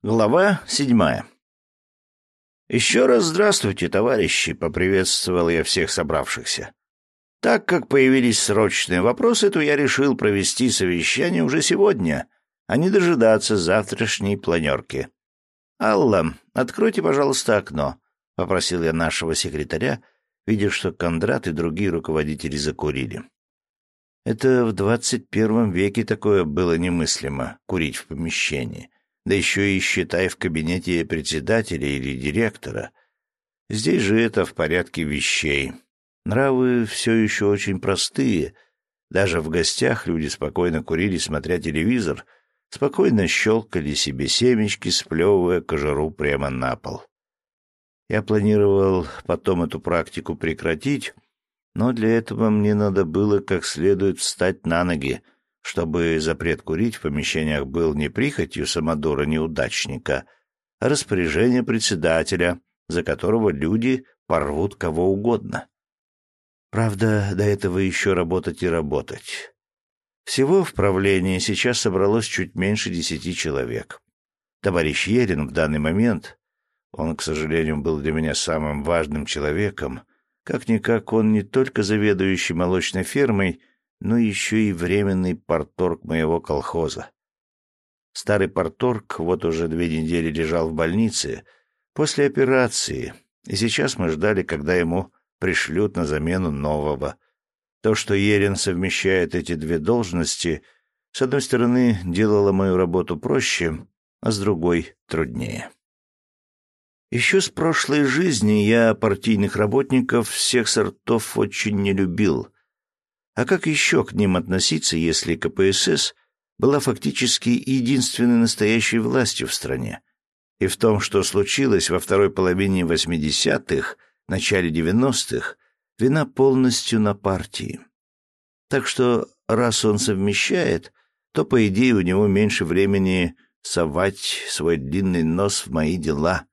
Глава седьмая. «Еще раз здравствуйте, товарищи!» — поприветствовал я всех собравшихся. Так как появились срочные вопросы, то я решил провести совещание уже сегодня, а не дожидаться завтрашней планерки. «Алла, откройте, пожалуйста, окно», — попросил я нашего секретаря, видя, что Кондрат и другие руководители закурили. Это в двадцать первом веке такое было немыслимо — курить в помещении — да еще и считай в кабинете председателя или директора. Здесь же это в порядке вещей. Нравы все еще очень простые. Даже в гостях люди спокойно курили, смотря телевизор, спокойно щелкали себе семечки, сплевывая кожуру прямо на пол. Я планировал потом эту практику прекратить, но для этого мне надо было как следует встать на ноги — чтобы запрет курить в помещениях был не прихотью самодура-неудачника, а распоряжение председателя, за которого люди порвут кого угодно. Правда, до этого еще работать и работать. Всего в правлении сейчас собралось чуть меньше десяти человек. Товарищ Ерин в данный момент, он, к сожалению, был для меня самым важным человеком, как-никак он не только заведующий молочной фермой, но еще и временный порторг моего колхоза. Старый порторг вот уже две недели лежал в больнице после операции, и сейчас мы ждали, когда ему пришлют на замену нового. То, что Ерин совмещает эти две должности, с одной стороны, делало мою работу проще, а с другой — труднее. Еще с прошлой жизни я партийных работников всех сортов очень не любил — а как еще к ним относиться, если КПСС была фактически единственной настоящей властью в стране? И в том, что случилось во второй половине 80-х, начале 90-х, вина полностью на партии. Так что, раз он совмещает, то, по идее, у него меньше времени совать свой длинный нос в мои дела,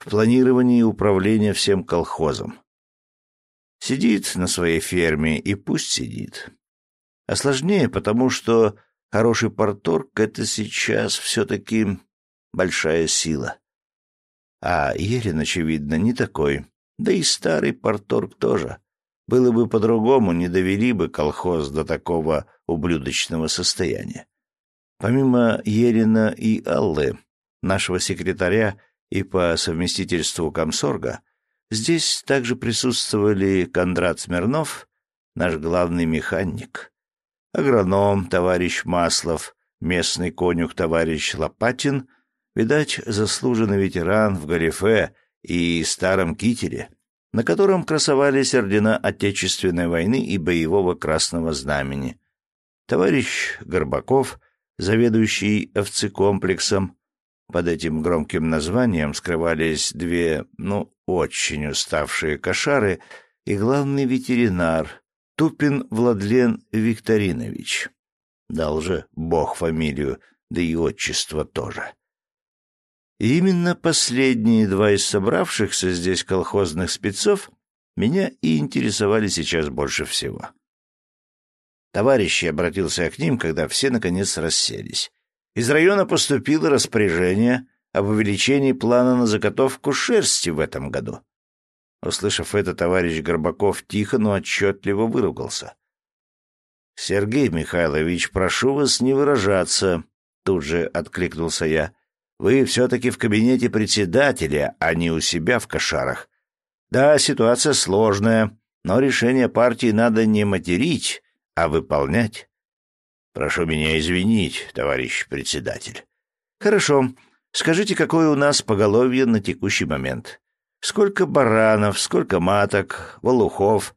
в планировании и управлении всем колхозом. Сидит на своей ферме и пусть сидит. А сложнее, потому что хороший порторг — это сейчас все-таки большая сила. А Ерин, очевидно, не такой. Да и старый порторг тоже. Было бы по-другому, не довели бы колхоз до такого ублюдочного состояния. Помимо Ерина и Аллы, нашего секретаря и по совместительству комсорга, Здесь также присутствовали Кондрат Смирнов, наш главный механик, агроном товарищ Маслов, местный конюх товарищ Лопатин, видать, заслуженный ветеран в галифе и старом кителе, на котором красовались ордена Отечественной войны и боевого красного знамени, товарищ Горбаков, заведующий овцекомплексом, под этим громким названием скрывались две, ну, очень уставшие кошары и главный ветеринар Тупин Владлен Викторинович. Дал же бог фамилию, да и отчество тоже. И именно последние два из собравшихся здесь колхозных спецов меня и интересовали сейчас больше всего. Товарищи обратился я к ним, когда все наконец расселись. Из района поступило распоряжение об увеличении плана на заготовку шерсти в этом году. Услышав это, товарищ Горбаков тихо, но отчетливо выругался. — Сергей Михайлович, прошу вас не выражаться, — тут же откликнулся я. — Вы все-таки в кабинете председателя, а не у себя в кошарах. Да, ситуация сложная, но решение партии надо не материть, а выполнять. Прошу меня извинить, товарищ председатель. Хорошо. Скажите, какое у нас поголовье на текущий момент? Сколько баранов, сколько маток, волухов,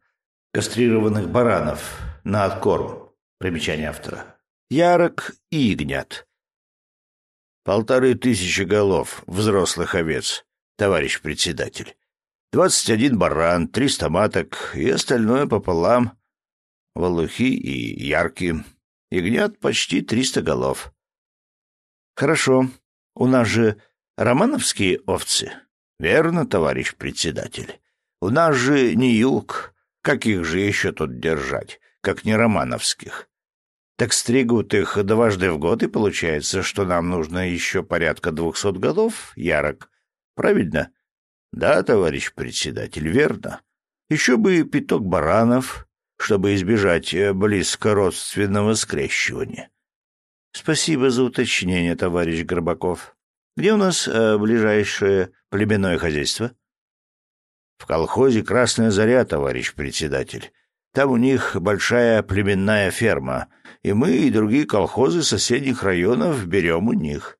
кастрированных баранов на откорм? Примечание автора. Ярок и ягнят. Полторы тысячи голов взрослых овец, товарищ председатель. Двадцать один баран, триста маток и остальное пополам. Волухи и Ягнят почти триста голов. Хорошо. У нас же романовские овцы. Верно, товарищ председатель. У нас же не юг. Каких же еще тут держать, как не романовских? Так стригут их дважды в год, и получается, что нам нужно еще порядка двухсот голов, ярок. Правильно? Да, товарищ председатель, верно. Еще бы пяток баранов, чтобы избежать э, близкородственного скрещивания. Спасибо за уточнение, товарищ Горбаков. Где у нас э, ближайшее племенное хозяйство? В колхозе «Красная заря», товарищ председатель. Там у них большая племенная ферма, и мы и другие колхозы соседних районов берем у них.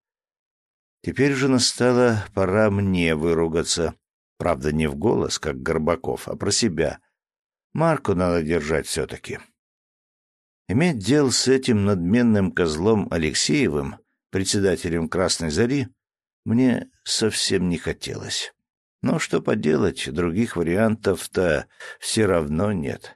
Теперь же настала пора мне выругаться. Правда, не в голос, как Горбаков, а про себя. Марку надо держать все-таки. Иметь дело с этим надменным козлом Алексеевым, председателем «Красной зари», мне совсем не хотелось. Но что поделать, других вариантов-то все равно нет.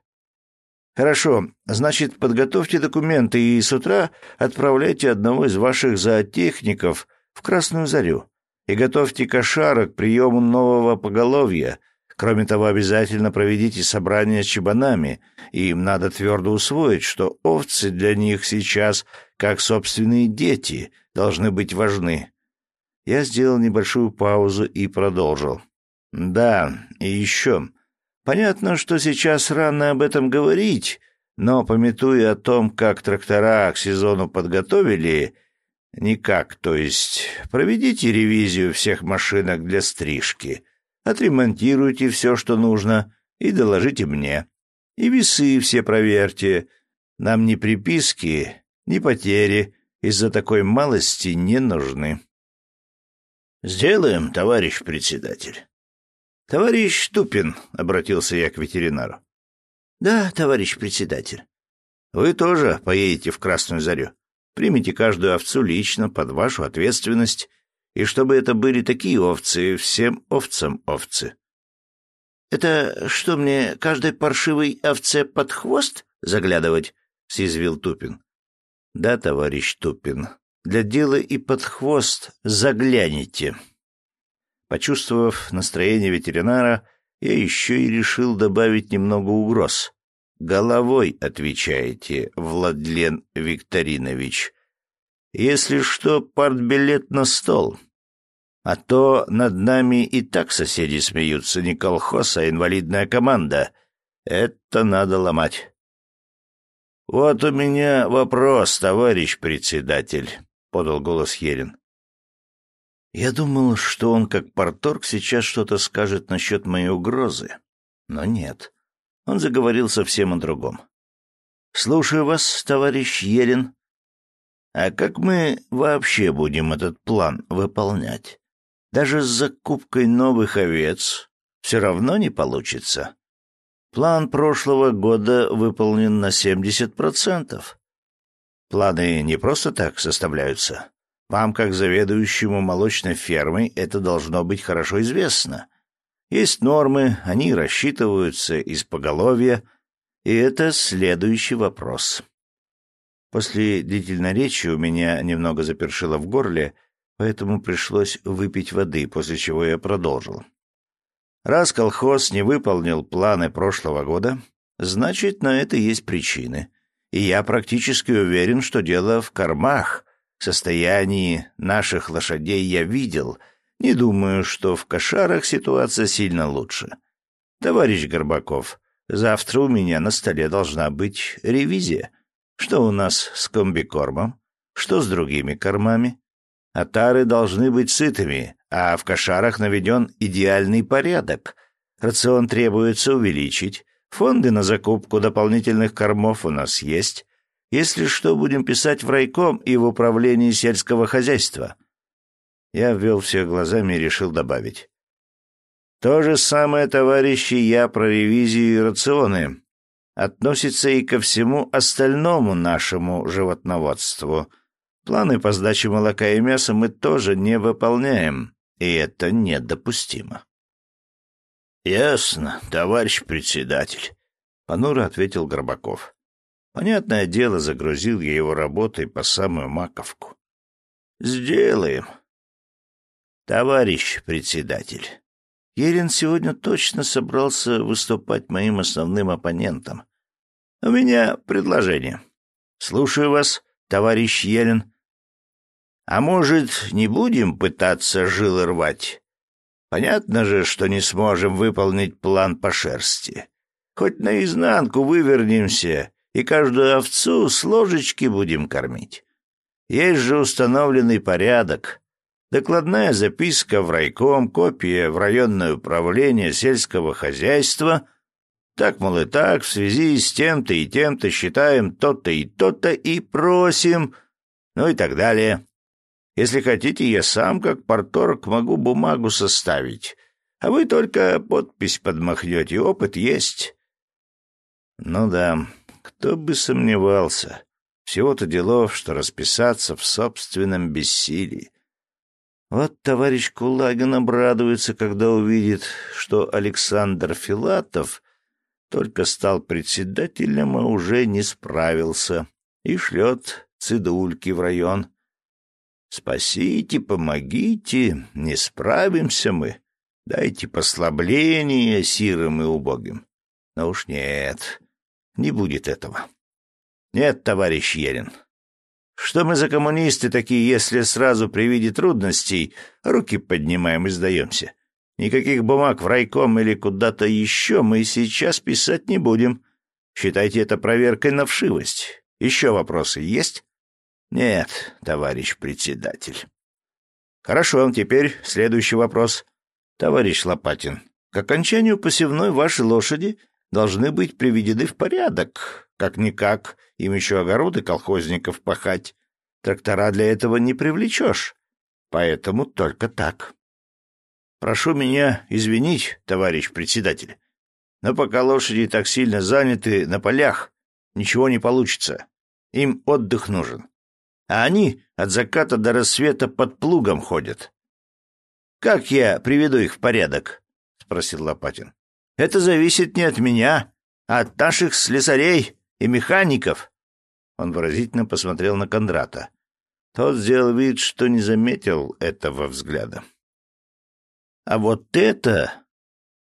Хорошо, значит, подготовьте документы и с утра отправляйте одного из ваших зоотехников в Красную Зарю и готовьте кошара к приему нового поголовья. Кроме того, обязательно проведите собрание с чебанами, и им надо твердо усвоить, что овцы для них сейчас, как собственные дети, должны быть важны. Я сделал небольшую паузу и продолжил. Да, и еще. Понятно, что сейчас рано об этом говорить, но, пометуя о том, как трактора к сезону подготовили, никак, то есть проведите ревизию всех машинок для стрижки, отремонтируйте все, что нужно, и доложите мне. И весы все проверьте. Нам ни приписки, ни потери из-за такой малости не нужны. «Сделаем, товарищ председатель». «Товарищ Тупин», — обратился я к ветеринару. «Да, товарищ председатель». «Вы тоже поедете в Красную Зарю. Примите каждую овцу лично под вашу ответственность, и чтобы это были такие овцы, всем овцам овцы». «Это что, мне каждой паршивой овце под хвост заглядывать?» — съязвил Тупин. «Да, товарищ Тупин, для дела и под хвост загляните». Почувствовав настроение ветеринара, я еще и решил добавить немного угроз. «Головой отвечаете, Владлен Викторинович. Если что, партбилет на стол. А то над нами и так соседи смеются, не колхоз, а инвалидная команда. Это надо ломать». «Вот у меня вопрос, товарищ председатель», — подал голос Ерин. Я думал, что он, как порторг, сейчас что-то скажет насчет моей угрозы. Но нет. Он заговорил совсем о другом. «Слушаю вас, товарищ Ерин. А как мы вообще будем этот план выполнять? Даже с закупкой новых овец все равно не получится. План прошлого года выполнен на 70%. Планы не просто так составляются. Вам, как заведующему молочной фермой, это должно быть хорошо известно. Есть нормы, они рассчитываются из поголовья, и это следующий вопрос. После длительной речи у меня немного запершило в горле, поэтому пришлось выпить воды, после чего я продолжил. Раз колхоз не выполнил планы прошлого года, значит, на это есть причины. И я практически уверен, что дело в кормах — состоянии наших лошадей я видел. Не думаю, что в кошарах ситуация сильно лучше. Товарищ Горбаков, завтра у меня на столе должна быть ревизия. Что у нас с комбикормом? Что с другими кормами? Отары должны быть сытыми, а в кошарах наведен идеальный порядок. Рацион требуется увеличить. Фонды на закупку дополнительных кормов у нас есть. Если что, будем писать в райком и в управлении сельского хозяйства. Я ввел всех глазами и решил добавить. То же самое, товарищи, я про ревизию и рационы. Относится и ко всему остальному нашему животноводству. Планы по сдаче молока и мяса мы тоже не выполняем, и это недопустимо. — Ясно, товарищ председатель, — понуро ответил Горбаков. Понятное дело, загрузил я его работой по самую маковку. Сделаем. Товарищ председатель, Ерин сегодня точно собрался выступать моим основным оппонентом. У меня предложение. Слушаю вас, товарищ Елен. А может, не будем пытаться жилы рвать? Понятно же, что не сможем выполнить план по шерсти. Хоть наизнанку вывернемся и каждую овцу с ложечки будем кормить. Есть же установленный порядок. Докладная записка в райком, копия в районное управление сельского хозяйства. Так, мол, и так, в связи с тем-то и тем-то считаем то-то и то-то и просим, ну и так далее. Если хотите, я сам, как порторг, могу бумагу составить, а вы только подпись подмахнете, опыт есть. Ну да, кто бы сомневался. Всего-то делов, что расписаться в собственном бессилии. Вот товарищ Кулагин обрадуется, когда увидит, что Александр Филатов только стал председателем, а уже не справился, и шлет цидульки в район. «Спасите, помогите, не справимся мы. Дайте послабление сирым и убогим». Но уж нет, не будет этого. Нет, товарищ Ерин. Что мы за коммунисты такие, если сразу при виде трудностей руки поднимаем и сдаемся? Никаких бумаг в райком или куда-то еще мы сейчас писать не будем. Считайте это проверкой на вшивость. Еще вопросы есть? Нет, товарищ председатель. Хорошо, теперь следующий вопрос. Товарищ Лопатин, к окончанию посевной ваши лошади должны быть приведены в порядок. Как-никак, им еще огороды колхозников пахать. Трактора для этого не привлечешь. Поэтому только так. Прошу меня извинить, товарищ председатель, но пока лошади так сильно заняты на полях, ничего не получится. Им отдых нужен. А они от заката до рассвета под плугом ходят. «Как я приведу их в порядок?» — спросил Лопатин. «Это зависит не от меня, а от наших слесарей и механиков. Он выразительно посмотрел на Кондрата. Тот сделал вид, что не заметил этого взгляда. А вот это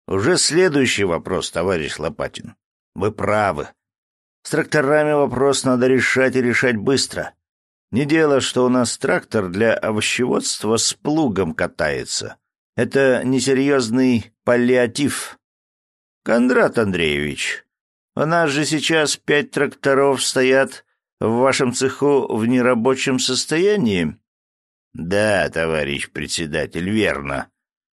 уже следующий вопрос, товарищ Лопатин. Вы правы. С тракторами вопрос надо решать и решать быстро. Не дело, что у нас трактор для овощеводства с плугом катается. Это несерьезный паллиатив. Кондрат Андреевич, у нас же сейчас пять тракторов стоят в вашем цеху в нерабочем состоянии? Да, товарищ председатель, верно.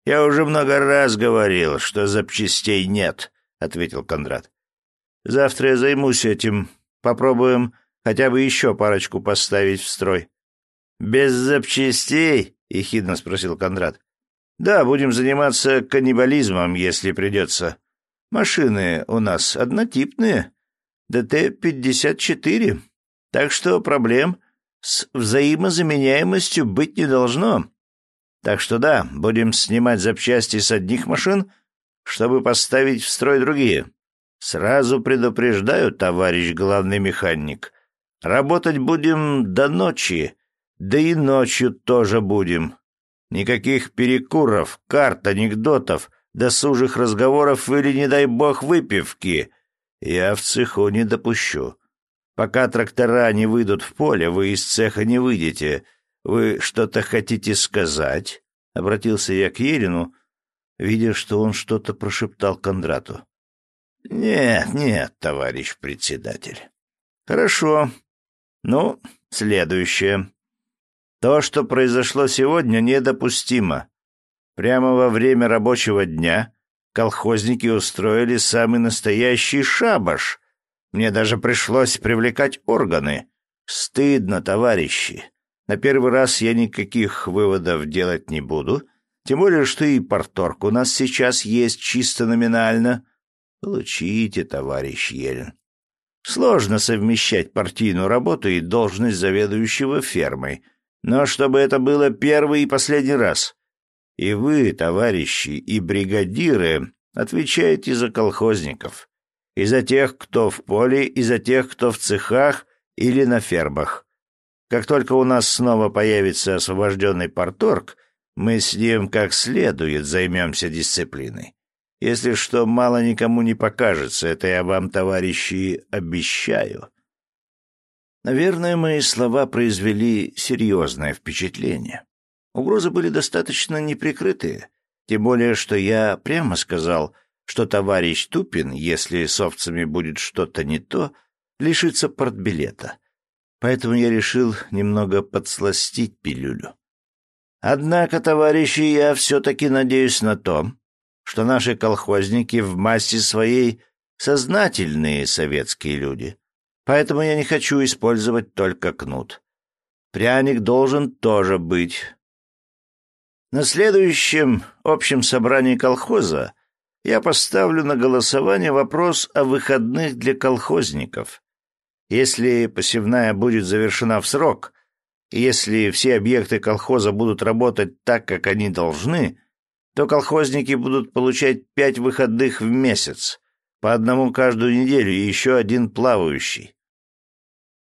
Я уже много раз говорил, что запчастей нет, ответил Кондрат. Завтра я займусь этим. Попробуем хотя бы еще парочку поставить в строй. Без запчастей? ехидно спросил Кондрат. Да, будем заниматься каннибализмом, если придется. Машины у нас однотипные. ДТ-54. Так что проблем с взаимозаменяемостью быть не должно. Так что да, будем снимать запчасти с одних машин, чтобы поставить в строй другие. Сразу предупреждаю, товарищ главный механик. Работать будем до ночи, да и ночью тоже будем. Никаких перекуров, карт, анекдотов, досужих разговоров или, не дай бог, выпивки я в цеху не допущу. Пока трактора не выйдут в поле, вы из цеха не выйдете. Вы что-то хотите сказать?» — обратился я к Ерину, видя, что он что-то прошептал Кондрату. «Нет, нет, товарищ председатель». «Хорошо. Ну, следующее. То, что произошло сегодня, недопустимо. Прямо во время рабочего дня колхозники устроили самый настоящий шабаш. Мне даже пришлось привлекать органы. Стыдно, товарищи. На первый раз я никаких выводов делать не буду, тем более, что и порторг у нас сейчас есть чисто номинально. Получите, товарищ Елен. Сложно совмещать партийную работу и должность заведующего фермой, но чтобы это было первый и последний раз. И вы, товарищи и бригадиры, отвечаете за колхозников. И за тех, кто в поле, и за тех, кто в цехах или на фермах. Как только у нас снова появится освобожденный порторг, мы с ним как следует займемся дисциплиной. Если что, мало никому не покажется, это я вам, товарищи, обещаю. Наверное, мои слова произвели серьезное впечатление. Угрозы были достаточно неприкрытые, тем более, что я прямо сказал, что товарищ Тупин, если с овцами будет что-то не то, лишится портбилета. Поэтому я решил немного подсластить пилюлю. Однако, товарищи, я все-таки надеюсь на то, что наши колхозники в массе своей сознательные советские люди. Поэтому я не хочу использовать только кнут. Пряник должен тоже быть. На следующем общем собрании колхоза я поставлю на голосование вопрос о выходных для колхозников. Если посевная будет завершена в срок, если все объекты колхоза будут работать так, как они должны, то колхозники будут получать пять выходных в месяц, по одному каждую неделю и еще один плавающий.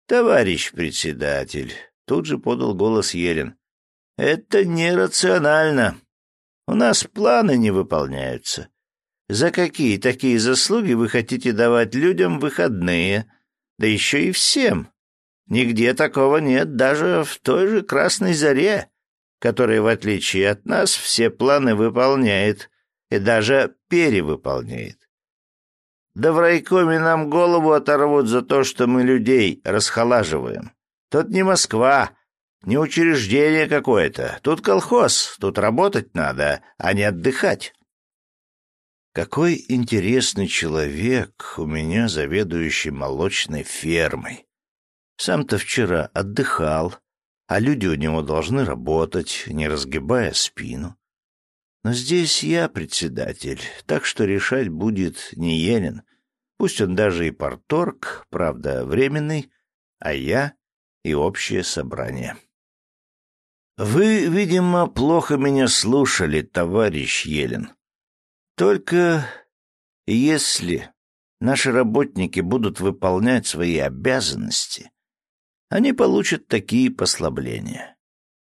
«Товарищ председатель», — тут же подал голос Елен, — «это нерационально. У нас планы не выполняются. За какие такие заслуги вы хотите давать людям выходные, да еще и всем? Нигде такого нет, даже в той же Красной Заре, которая, в отличие от нас, все планы выполняет и даже перевыполняет. Да в райкоме нам голову оторвут за то, что мы людей расхолаживаем. Тут не Москва, не учреждение какое-то. Тут колхоз, тут работать надо, а не отдыхать. Какой интересный человек у меня заведующий молочной фермой. Сам-то вчера отдыхал, а люди у него должны работать, не разгибая спину. Но здесь я председатель, так что решать будет не Елен. Пусть он даже и порторг, правда, временный, а я и общее собрание. Вы, видимо, плохо меня слушали, товарищ Елен. Только если наши работники будут выполнять свои обязанности, они получат такие послабления.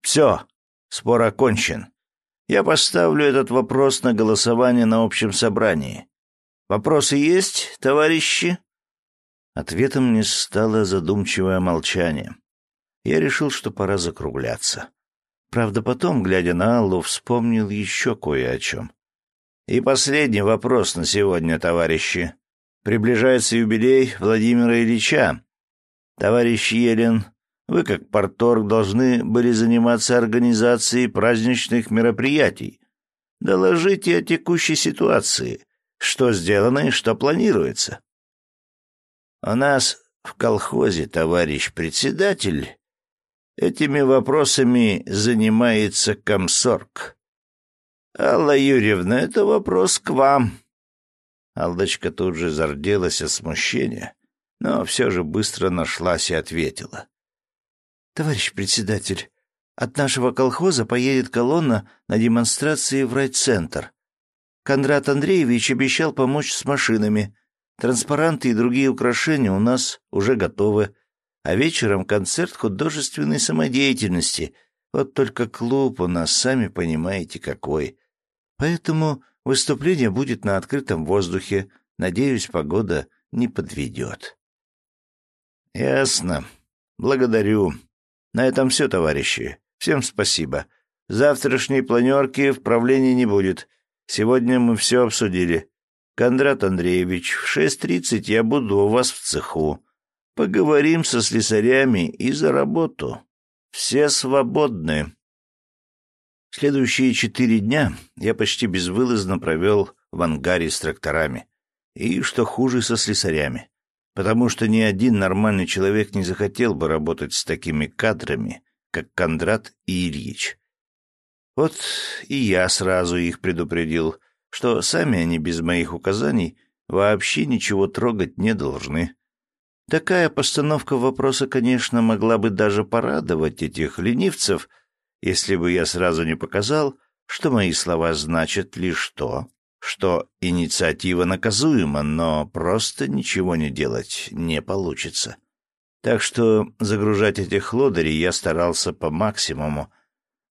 Все, спор окончен. Я поставлю этот вопрос на голосование на общем собрании. Вопросы есть, товарищи? Ответом мне стало задумчивое молчание. Я решил, что пора закругляться. Правда, потом, глядя на Аллу, вспомнил еще кое о чем. И последний вопрос на сегодня, товарищи. Приближается юбилей Владимира Ильича. Товарищ Елен, вы, как порторг, должны были заниматься организацией праздничных мероприятий. Доложите о текущей ситуации, что сделано и что планируется. У нас в колхозе, товарищ председатель, этими вопросами занимается комсорг. Алла Юрьевна, это вопрос к вам. Алдочка тут же зарделась от смущения, но все же быстро нашлась и ответила. «Товарищ председатель, от нашего колхоза поедет колонна на демонстрации в райцентр. Кондрат Андреевич обещал помочь с машинами. Транспаранты и другие украшения у нас уже готовы. А вечером концерт художественной самодеятельности. Вот только клуб у нас, сами понимаете, какой. Поэтому выступление будет на открытом воздухе. Надеюсь, погода не подведет. — Ясно. Благодарю. На этом все, товарищи. Всем спасибо. Завтрашней планерки в правлении не будет. Сегодня мы все обсудили. Кондрат Андреевич, в 6.30 я буду у вас в цеху. Поговорим со слесарями и за работу. Все свободны. Следующие четыре дня я почти безвылазно провел в ангаре с тракторами. И, что хуже, со слесарями потому что ни один нормальный человек не захотел бы работать с такими кадрами, как Кондрат и Ильич. Вот и я сразу их предупредил, что сами они без моих указаний вообще ничего трогать не должны. Такая постановка вопроса, конечно, могла бы даже порадовать этих ленивцев, если бы я сразу не показал, что мои слова значат лишь то, что инициатива наказуема, но просто ничего не делать не получится. Так что загружать этих лодырей я старался по максимуму,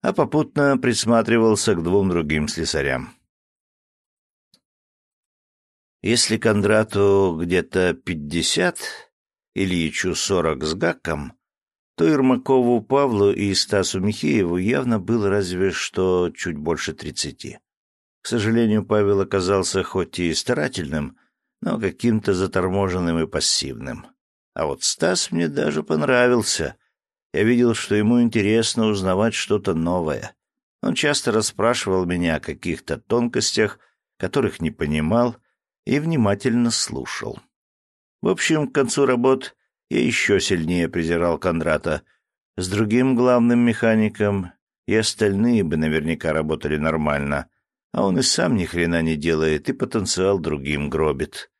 а попутно присматривался к двум другим слесарям. Если Кондрату где-то пятьдесят, Ильичу сорок с гаком, то Ермакову Павлу и Стасу Михееву явно было разве что чуть больше тридцати. К сожалению, Павел оказался хоть и старательным, но каким-то заторможенным и пассивным. А вот Стас мне даже понравился. Я видел, что ему интересно узнавать что-то новое. Он часто расспрашивал меня о каких-то тонкостях, которых не понимал, и внимательно слушал. В общем, к концу работ я еще сильнее презирал Кондрата. С другим главным механиком и остальные бы наверняка работали нормально, а он и сам ни хрена не делает, и потенциал другим гробит.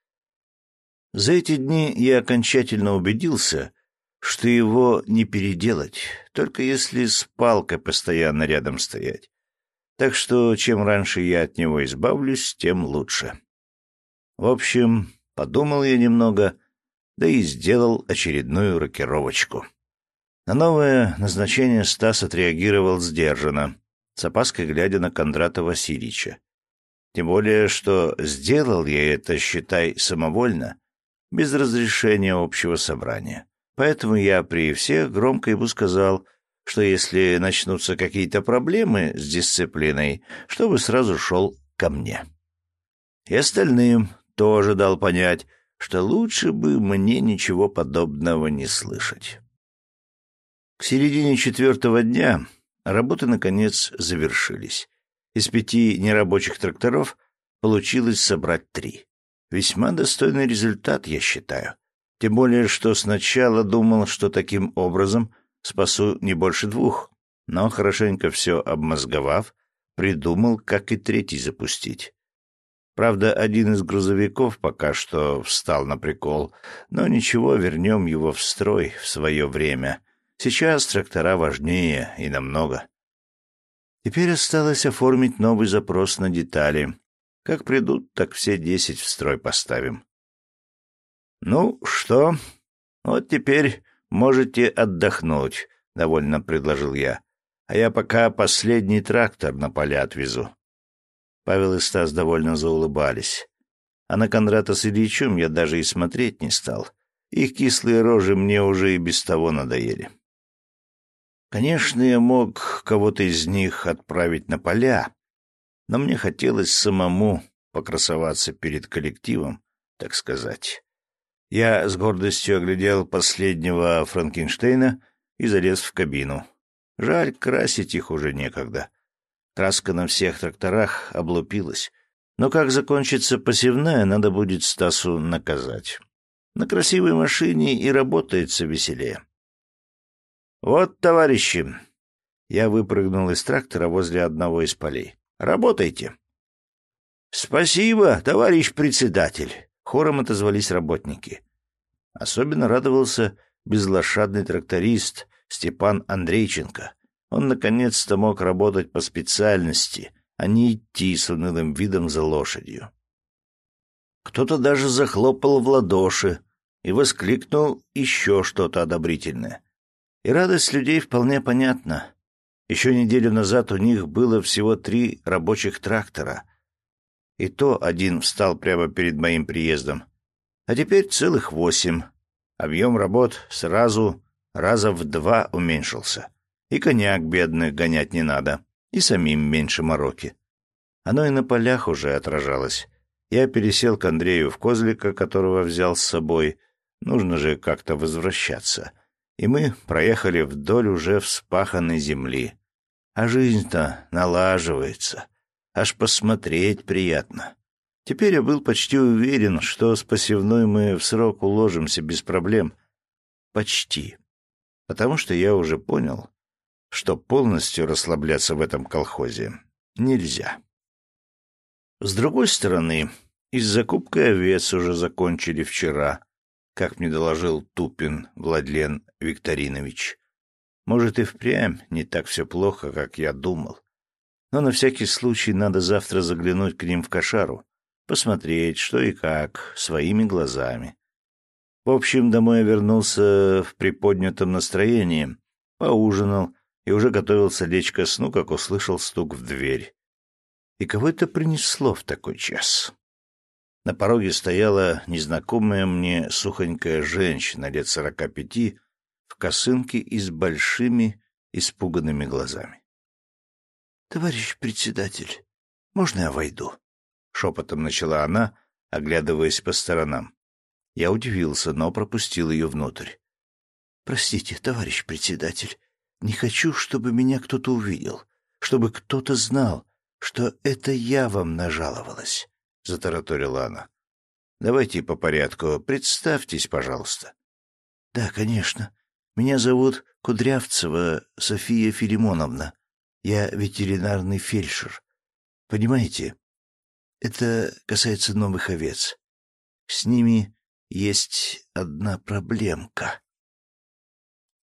За эти дни я окончательно убедился, что его не переделать, только если с палкой постоянно рядом стоять. Так что чем раньше я от него избавлюсь, тем лучше. В общем, подумал я немного, да и сделал очередную рокировочку. На новое назначение Стас отреагировал сдержанно, с опаской глядя на Кондрата Васильевича. Тем более, что сделал я это, считай, самовольно, без разрешения общего собрания. Поэтому я при всех громко ему сказал, что если начнутся какие-то проблемы с дисциплиной, чтобы сразу шел ко мне. И остальным тоже дал понять, что лучше бы мне ничего подобного не слышать. К середине четвертого дня работы, наконец, завершились. Из пяти нерабочих тракторов получилось собрать три. Весьма достойный результат, я считаю. Тем более, что сначала думал, что таким образом спасу не больше двух, но, хорошенько все обмозговав, придумал, как и третий запустить. Правда, один из грузовиков пока что встал на прикол, но ничего, вернем его в строй в свое время. Сейчас трактора важнее и намного. Теперь осталось оформить новый запрос на детали. Как придут, так все десять в строй поставим. «Ну что, вот теперь можете отдохнуть», — довольно предложил я. «А я пока последний трактор на поля отвезу». Павел и Стас довольно заулыбались. А на Кондрата с Ильичем я даже и смотреть не стал. Их кислые рожи мне уже и без того надоели. Конечно, я мог кого-то из них отправить на поля, но мне хотелось самому покрасоваться перед коллективом, так сказать. Я с гордостью оглядел последнего Франкенштейна и залез в кабину. Жаль, красить их уже некогда. Краска на всех тракторах облупилась. Но как закончится посевная, надо будет Стасу наказать. На красивой машине и работается веселее. «Вот, товарищи!» Я выпрыгнул из трактора возле одного из полей. «Работайте!» «Спасибо, товарищ председатель!» Хором отозвались работники. Особенно радовался безлошадный тракторист Степан Андрейченко. Он наконец-то мог работать по специальности, а не идти с унылым видом за лошадью. Кто-то даже захлопал в ладоши и воскликнул еще что-то одобрительное. И радость людей вполне понятна. Еще неделю назад у них было всего три рабочих трактора — и то один встал прямо перед моим приездом. А теперь целых восемь. Объем работ сразу раза в два уменьшился. И коньяк бедных гонять не надо, и самим меньше мороки. Оно и на полях уже отражалось. Я пересел к Андрею в козлика, которого взял с собой. Нужно же как-то возвращаться. И мы проехали вдоль уже вспаханной земли. А жизнь-то налаживается. Аж посмотреть приятно. Теперь я был почти уверен, что с посевной мы в срок уложимся без проблем. Почти. Потому что я уже понял, что полностью расслабляться в этом колхозе нельзя. С другой стороны, и с закупкой овец уже закончили вчера, как мне доложил Тупин Владлен Викторинович. Может, и впрямь не так все плохо, как я думал но на всякий случай надо завтра заглянуть к ним в кошару, посмотреть, что и как, своими глазами. В общем, домой я вернулся в приподнятом настроении, поужинал и уже готовился лечь ко сну, как услышал стук в дверь. И кого это принесло в такой час? На пороге стояла незнакомая мне сухонькая женщина лет сорока пяти в косынке и с большими испуганными глазами. — Товарищ председатель, можно я войду? — шепотом начала она, оглядываясь по сторонам. Я удивился, но пропустил ее внутрь. — Простите, товарищ председатель, не хочу, чтобы меня кто-то увидел, чтобы кто-то знал, что это я вам нажаловалась. — затараторила она. «Давайте по порядку. Представьтесь, пожалуйста». «Да, конечно. Меня зовут Кудрявцева София Филимоновна. Я ветеринарный фельдшер. Понимаете, это касается новых овец. С ними есть одна проблемка».